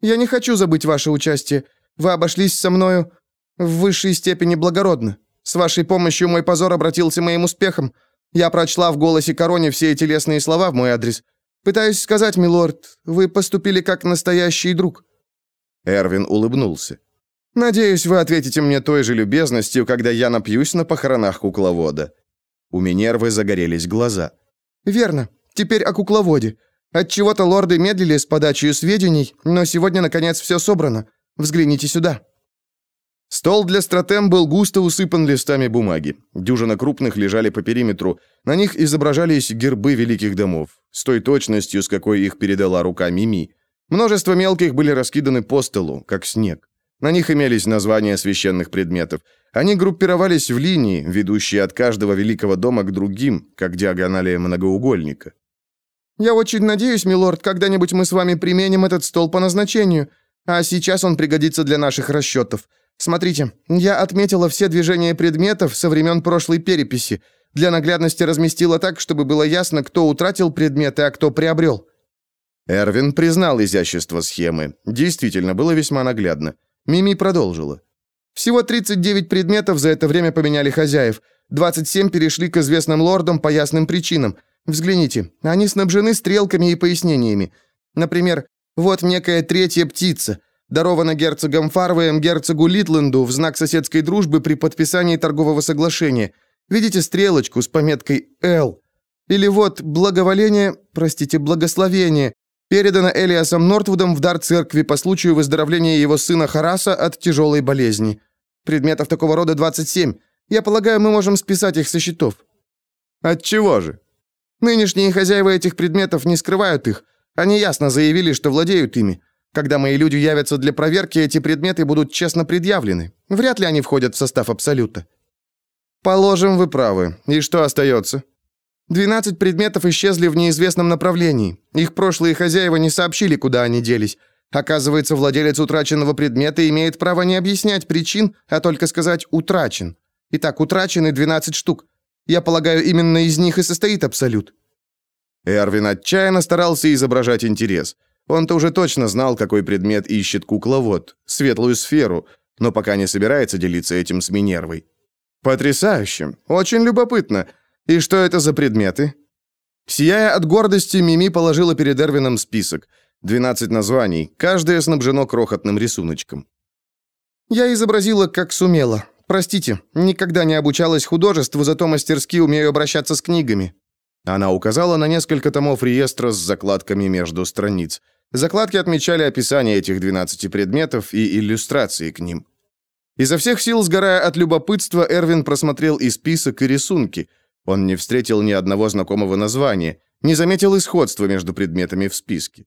Я не хочу забыть ваше участие. Вы обошлись со мною в высшей степени благородно. С вашей помощью мой позор обратился моим успехом. Я прочла в голосе Короне все эти лестные слова в мой адрес. Пытаюсь сказать, милорд, вы поступили как настоящий друг». Эрвин улыбнулся. «Надеюсь, вы ответите мне той же любезностью, когда я напьюсь на похоронах кукловода». У Минервы загорелись глаза. «Верно. Теперь о кукловоде. Отчего-то лорды медлили с подачей сведений, но сегодня, наконец, все собрано. Взгляните сюда». Стол для стратем был густо усыпан листами бумаги. Дюжина крупных лежали по периметру. На них изображались гербы великих домов, с той точностью, с какой их передала рука Мими. Множество мелких были раскиданы по столу, как снег. На них имелись названия священных предметов. Они группировались в линии, ведущие от каждого великого дома к другим, как диагонали многоугольника. «Я очень надеюсь, милорд, когда-нибудь мы с вами применим этот стол по назначению, а сейчас он пригодится для наших расчетов. Смотрите, я отметила все движения предметов со времен прошлой переписи. Для наглядности разместила так, чтобы было ясно, кто утратил предметы, а кто приобрел». Эрвин признал изящество схемы. Действительно, было весьма наглядно. Мими продолжила. «Всего 39 предметов за это время поменяли хозяев. 27 перешли к известным лордам по ясным причинам. Взгляните, они снабжены стрелками и пояснениями. Например, вот некая третья птица дарована герцогом Фарвеем герцогу Литленду в знак соседской дружбы при подписании торгового соглашения. Видите стрелочку с пометкой «Л». Или вот благоволение, простите, благословение, Передано Элиасом Нортвудом в дар церкви по случаю выздоровления его сына Хараса от тяжелой болезни. Предметов такого рода 27. Я полагаю, мы можем списать их со счетов». «От чего же?» «Нынешние хозяева этих предметов не скрывают их. Они ясно заявили, что владеют ими. Когда мои люди явятся для проверки, эти предметы будут честно предъявлены. Вряд ли они входят в состав Абсолюта». «Положим, вы правы. И что остается?» «12 предметов исчезли в неизвестном направлении. Их прошлые хозяева не сообщили, куда они делись. Оказывается, владелец утраченного предмета имеет право не объяснять причин, а только сказать «утрачен». Итак, утрачены 12 штук. Я полагаю, именно из них и состоит Абсолют». Эрвин отчаянно старался изображать интерес. Он-то уже точно знал, какой предмет ищет кукловод, светлую сферу, но пока не собирается делиться этим с Минервой. «Потрясающе! Очень любопытно! И что это за предметы?» Сияя от гордости, Мими положила перед Эрвином список. 12 названий, каждое снабжено крохотным рисуночком. «Я изобразила, как сумела. Простите, никогда не обучалась художеству, зато мастерски умею обращаться с книгами». Она указала на несколько томов реестра с закладками между страниц. Закладки отмечали описание этих 12 предметов и иллюстрации к ним. Изо всех сил сгорая от любопытства, Эрвин просмотрел и список, и рисунки. Он не встретил ни одного знакомого названия, не заметил исходства между предметами в списке.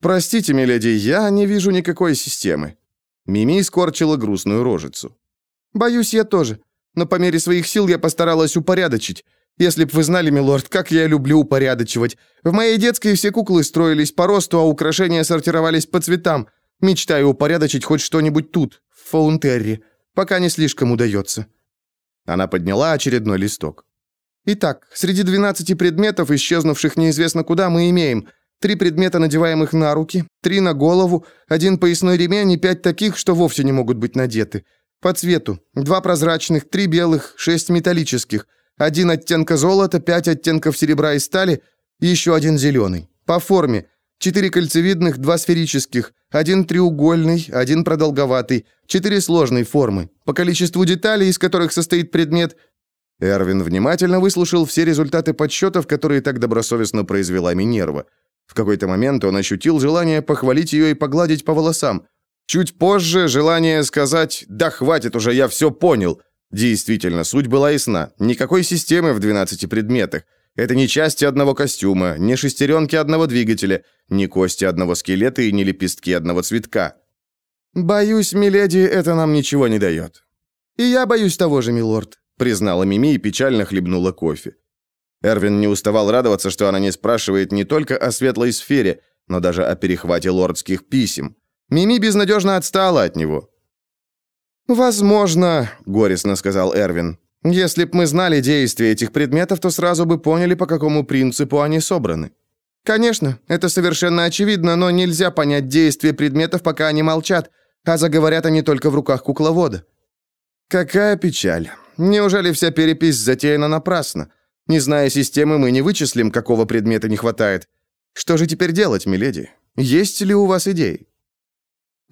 «Простите, миледи, я не вижу никакой системы». Мими скорчила грустную рожицу. «Боюсь, я тоже. Но по мере своих сил я постаралась упорядочить. Если б вы знали, милорд, как я люблю упорядочивать. В моей детской все куклы строились по росту, а украшения сортировались по цветам. Мечтаю упорядочить хоть что-нибудь тут, в Фаунтерре, пока не слишком удается». Она подняла очередной листок. «Итак, среди 12 предметов, исчезнувших неизвестно куда, мы имеем три предмета, надеваемых на руки, три на голову, один поясной ремень и пять таких, что вовсе не могут быть надеты. По цвету. Два прозрачных, три белых, шесть металлических. Один оттенка золота, пять оттенков серебра и стали, еще один зеленый. По форме. Четыре кольцевидных, два сферических, один треугольный, один продолговатый, четыре сложной формы. По количеству деталей, из которых состоит предмет... Эрвин внимательно выслушал все результаты подсчетов, которые так добросовестно произвела Минерва. В какой-то момент он ощутил желание похвалить ее и погладить по волосам. Чуть позже желание сказать «Да хватит уже, я все понял». Действительно, суть была ясна. Никакой системы в 12 предметах. Это не части одного костюма, не шестеренки одного двигателя, не кости одного скелета и не лепестки одного цветка. «Боюсь, миледи, это нам ничего не дает». «И я боюсь того же, милорд», — признала Мими и печально хлебнула кофе. Эрвин не уставал радоваться, что она не спрашивает не только о светлой сфере, но даже о перехвате лордских писем. Мими безнадежно отстала от него. «Возможно», — горестно сказал Эрвин. «Если б мы знали действия этих предметов, то сразу бы поняли, по какому принципу они собраны». «Конечно, это совершенно очевидно, но нельзя понять действия предметов, пока они молчат, а заговорят они только в руках кукловода». «Какая печаль. Неужели вся перепись затеяна напрасно? Не зная системы, мы не вычислим, какого предмета не хватает. Что же теперь делать, миледи? Есть ли у вас идеи?»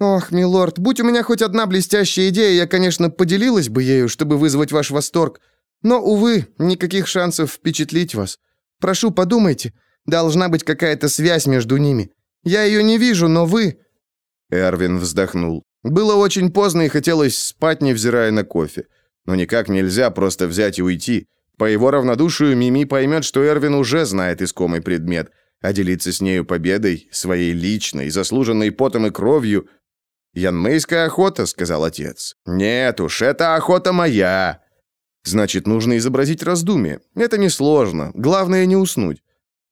«Ох, милорд, будь у меня хоть одна блестящая идея, я, конечно, поделилась бы ею, чтобы вызвать ваш восторг. Но, увы, никаких шансов впечатлить вас. Прошу, подумайте, должна быть какая-то связь между ними. Я ее не вижу, но вы...» Эрвин вздохнул. Было очень поздно и хотелось спать, невзирая на кофе. Но никак нельзя просто взять и уйти. По его равнодушию Мими поймет, что Эрвин уже знает искомый предмет, а делиться с нею победой, своей личной, заслуженной потом и кровью, «Янмейская охота», — сказал отец. «Нет уж, это охота моя». «Значит, нужно изобразить раздумие. Это несложно. Главное, не уснуть».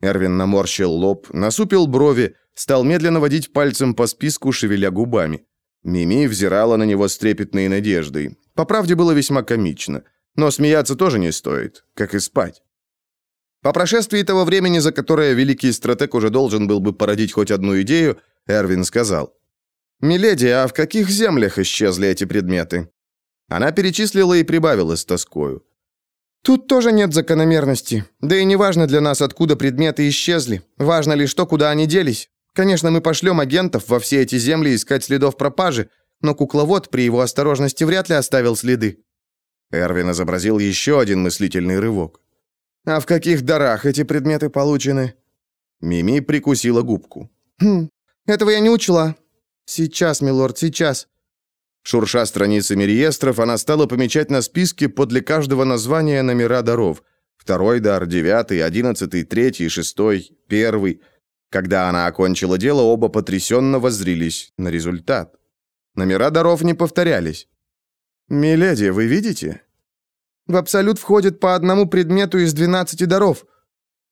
Эрвин наморщил лоб, насупил брови, стал медленно водить пальцем по списку, шевеля губами. Мими взирала на него с трепетной надеждой. По правде было весьма комично. Но смеяться тоже не стоит, как и спать. По прошествии того времени, за которое великий стратег уже должен был бы породить хоть одну идею, Эрвин сказал. «Миледи, а в каких землях исчезли эти предметы?» Она перечислила и прибавила с тоскою. «Тут тоже нет закономерности. Да и не важно для нас, откуда предметы исчезли. Важно лишь то, куда они делись. Конечно, мы пошлем агентов во все эти земли искать следов пропажи, но кукловод при его осторожности вряд ли оставил следы». Эрвин изобразил еще один мыслительный рывок. «А в каких дарах эти предметы получены?» Мими прикусила губку. «Хм, этого я не учла. Сейчас, милорд, сейчас». Шурша страницами реестров, она стала помечать на списке подле каждого названия номера даров. Второй дар, девятый, одиннадцатый, третий, шестой, первый. Когда она окончила дело, оба потрясенно воззрились на результат. Номера даров не повторялись. «Миледи, вы видите?» «В абсолют входит по одному предмету из двенадцати даров.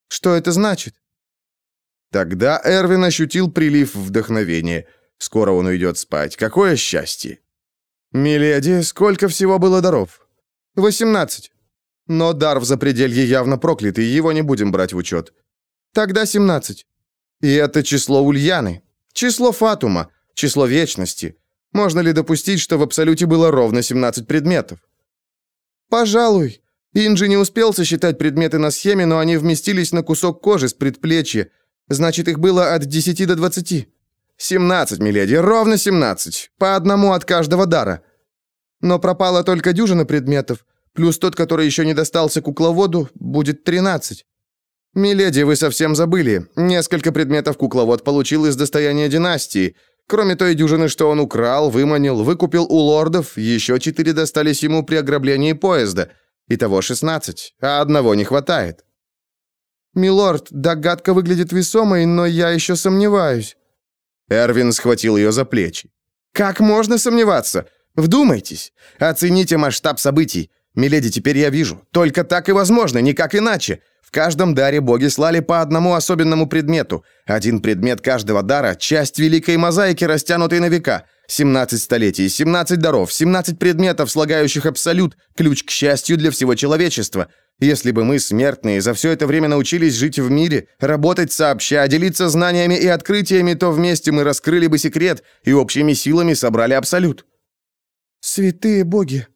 Что это значит?» Тогда Эрвин ощутил прилив вдохновения. Скоро он уйдет спать. Какое счастье! «Миледи, сколько всего было даров?» «Восемнадцать». «Но дар в запределье явно проклятый, его не будем брать в учет». «Тогда семнадцать». «И это число Ульяны, число Фатума, число Вечности. Можно ли допустить, что в Абсолюте было ровно 17 предметов?» «Пожалуй. Инджи не успел сосчитать предметы на схеме, но они вместились на кусок кожи с предплечья. Значит, их было от 10 до 20. «Семнадцать, миледи, ровно семнадцать. По одному от каждого дара». «Но пропала только дюжина предметов, плюс тот, который еще не достался кукловоду, будет тринадцать». «Миледи, вы совсем забыли. Несколько предметов кукловод получил из достояния династии. Кроме той дюжины, что он украл, выманил, выкупил у лордов, еще четыре достались ему при ограблении поезда. Итого шестнадцать, а одного не хватает». «Милорд, догадка выглядит весомой, но я еще сомневаюсь». Эрвин схватил ее за плечи. «Как можно сомневаться? Вдумайтесь. Оцените масштаб событий. Миледи, теперь я вижу. Только так и возможно, никак иначе. В каждом даре боги слали по одному особенному предмету. Один предмет каждого дара — часть великой мозаики, растянутой на века. 17 столетий, 17 даров, 17 предметов, слагающих абсолют, ключ к счастью для всего человечества. Если бы мы, смертные, за все это время научились жить в мире, работать сообща, делиться знаниями и открытиями, то вместе мы раскрыли бы секрет и общими силами собрали абсолют. «Святые боги!»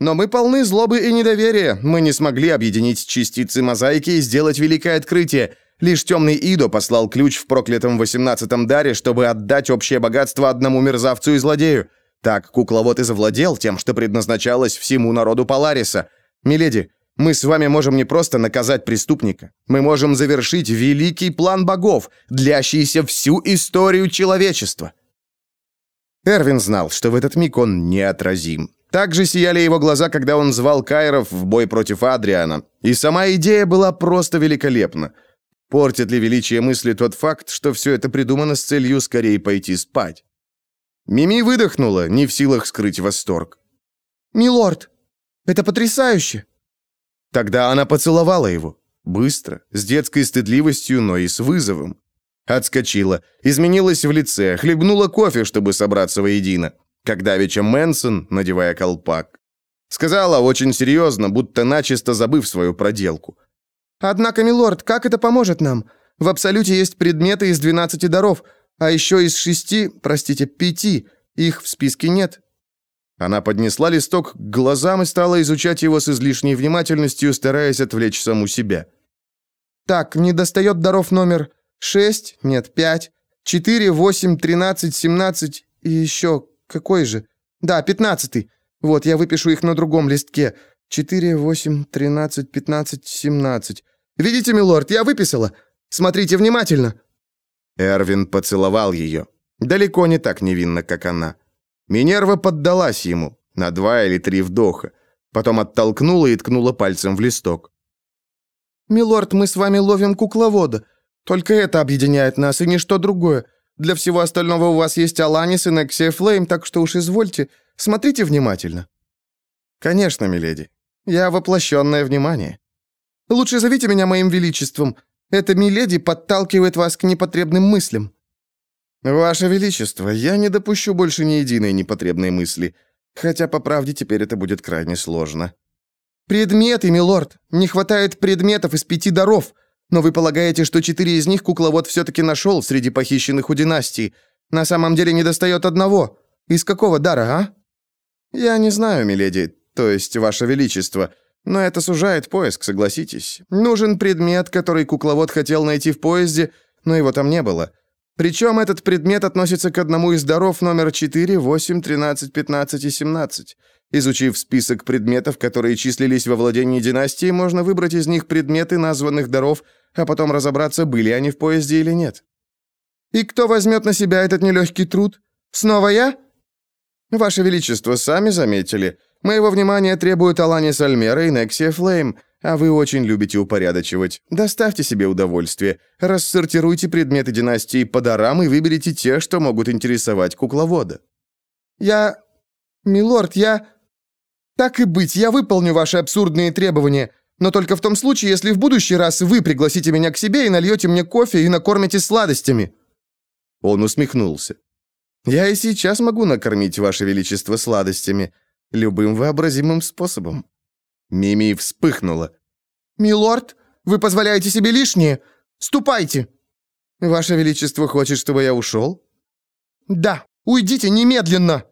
Но мы полны злобы и недоверия. Мы не смогли объединить частицы мозаики и сделать великое открытие. Лишь темный Идо послал ключ в проклятом восемнадцатом даре, чтобы отдать общее богатство одному мерзавцу и злодею. Так кукловод и завладел тем, что предназначалось всему народу Полариса. Миледи, мы с вами можем не просто наказать преступника. Мы можем завершить великий план богов, длящийся всю историю человечества. Эрвин знал, что в этот миг он неотразим. Так же сияли его глаза, когда он звал Кайров в бой против Адриана. И сама идея была просто великолепна. Портит ли величие мысли тот факт, что все это придумано с целью скорее пойти спать? Мими выдохнула, не в силах скрыть восторг. «Милорд, это потрясающе!» Тогда она поцеловала его. Быстро, с детской стыдливостью, но и с вызовом. Отскочила, изменилась в лице, хлебнула кофе, чтобы собраться воедино. Как давеча Мэнсон, надевая колпак. Сказала очень серьезно, будто начисто забыв свою проделку. «Однако, милорд, как это поможет нам? В Абсолюте есть предметы из 12 даров, а еще из шести, простите, пяти. Их в списке нет. Она поднесла листок к глазам и стала изучать его с излишней внимательностью, стараясь отвлечь саму себя. «Так, не достает даров номер 6, нет, 5, 4, 8, 13, 17 и еще какой же? Да, 15. Вот, я выпишу их на другом листке. 4, 8, 13, 15, 17. Видите, милорд, я выписала. Смотрите внимательно». Эрвин поцеловал ее. Далеко не так невинно, как она. Минерва поддалась ему на два или три вдоха. Потом оттолкнула и ткнула пальцем в листок. «Милорд, мы с вами ловим кукловода. Только это объединяет нас, и ничто другое. Для всего остального у вас есть Аланис и Нексия Флейм, так что уж извольте, смотрите внимательно». «Конечно, миледи. Я воплощенное внимание». «Лучше зовите меня моим величеством. Эта миледи подталкивает вас к непотребным мыслям». «Ваше Величество, я не допущу больше ни единой непотребной мысли, хотя, по правде, теперь это будет крайне сложно». «Предметы, милорд! Не хватает предметов из пяти даров, но вы полагаете, что четыре из них кукловод все-таки нашел среди похищенных у династии. На самом деле недостает одного. Из какого дара, а?» «Я не знаю, миледи, то есть, Ваше Величество, но это сужает поиск, согласитесь. Нужен предмет, который кукловод хотел найти в поезде, но его там не было». Причем этот предмет относится к одному из даров номер 4, 8, 13, 15 и 17. Изучив список предметов, которые числились во владении династии, можно выбрать из них предметы названных даров, а потом разобраться, были они в поезде или нет. «И кто возьмет на себя этот нелегкий труд? Снова я?» «Ваше Величество, сами заметили. Моего внимания требуют Аланис Альмера и Нексия Флейм, а вы очень любите упорядочивать. Доставьте себе удовольствие. Рассортируйте предметы династии по дарам и выберите те, что могут интересовать кукловода». «Я... Милорд, я...» «Так и быть, я выполню ваши абсурдные требования, но только в том случае, если в будущий раз вы пригласите меня к себе и нальете мне кофе и накормите сладостями». Он усмехнулся. «Я и сейчас могу накормить Ваше Величество сладостями, любым вообразимым способом». Мими вспыхнула. «Милорд, вы позволяете себе лишнее? Ступайте!» «Ваше Величество хочет, чтобы я ушел?» «Да, уйдите немедленно!»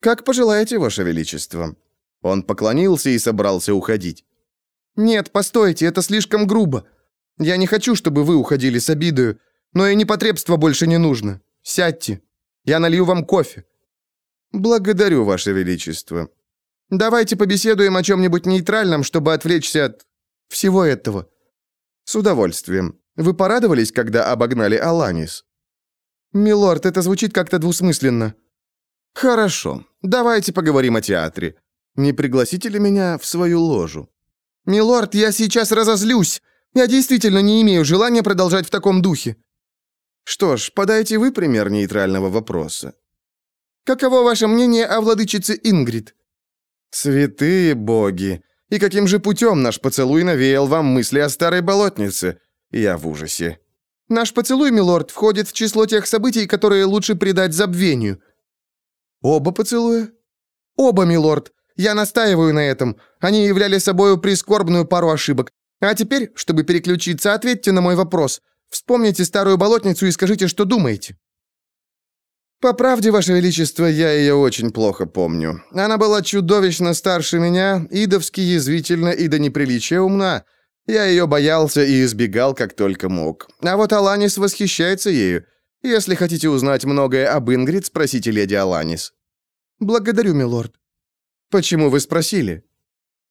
«Как пожелаете, Ваше Величество». Он поклонился и собрался уходить. «Нет, постойте, это слишком грубо. Я не хочу, чтобы вы уходили с обидою, но и непотребства больше не нужно. Сядьте. Я налью вам кофе». «Благодарю, Ваше Величество». «Давайте побеседуем о чем-нибудь нейтральном, чтобы отвлечься от всего этого». «С удовольствием. Вы порадовались, когда обогнали Аланис?» «Милорд, это звучит как-то двусмысленно». «Хорошо. Давайте поговорим о театре. Не пригласите ли меня в свою ложу?» «Милорд, я сейчас разозлюсь. Я действительно не имею желания продолжать в таком духе». Что ж, подайте вы пример нейтрального вопроса. Каково ваше мнение о владычице Ингрид? Святые боги! И каким же путем наш поцелуй навеял вам мысли о старой болотнице? Я в ужасе. Наш поцелуй, милорд, входит в число тех событий, которые лучше предать забвению. Оба поцелуя? Оба, милорд. Я настаиваю на этом. Они являли собою прискорбную пару ошибок. А теперь, чтобы переключиться, ответьте на мой вопрос. Вспомните старую болотницу и скажите, что думаете». «По правде, Ваше Величество, я ее очень плохо помню. Она была чудовищно старше меня, идовски язвительна и до неприличия умна. Я ее боялся и избегал, как только мог. А вот Аланис восхищается ею. Если хотите узнать многое об Ингрид, спросите леди Аланис». «Благодарю, милорд». «Почему вы спросили?»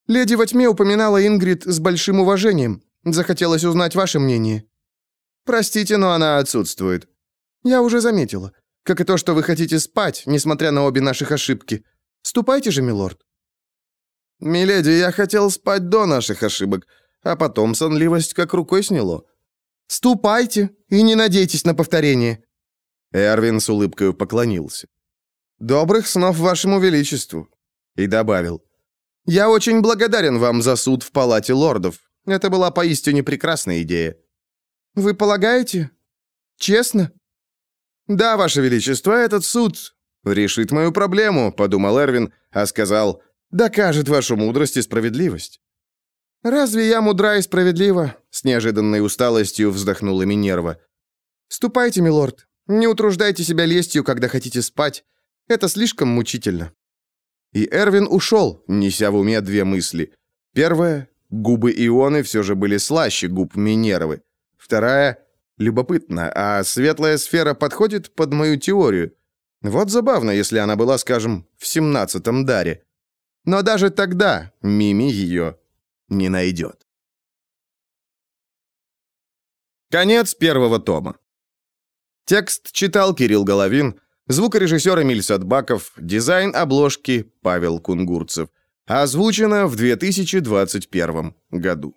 «Леди во тьме упоминала Ингрид с большим уважением. Захотелось узнать ваше мнение». Простите, но она отсутствует. Я уже заметила. Как и то, что вы хотите спать, несмотря на обе наших ошибки. Ступайте же, милорд. Миледи, я хотел спать до наших ошибок, а потом сонливость как рукой сняло. Ступайте и не надейтесь на повторение. Эрвин с улыбкой поклонился. «Добрых снов вашему величеству!» И добавил. «Я очень благодарен вам за суд в палате лордов. Это была поистине прекрасная идея. Вы полагаете? Честно? Да, ваше величество, этот суд решит мою проблему, подумал Эрвин, а сказал: "Докажет вашу мудрость и справедливость". Разве я мудра и справедлива? С неожиданной усталостью вздохнула Минерва. Ступайте, милорд. Не утруждайте себя лестью, когда хотите спать. Это слишком мучительно. И Эрвин ушел, неся в уме две мысли. Первая губы Ионы все же были слаще губ Минервы. Вторая — любопытно, а светлая сфера подходит под мою теорию. Вот забавно, если она была, скажем, в семнадцатом даре. Но даже тогда Мими ее не найдет. Конец первого тома. Текст читал Кирилл Головин, звукорежиссер Эмиль Садбаков, дизайн обложки Павел Кунгурцев. Озвучено в 2021 году.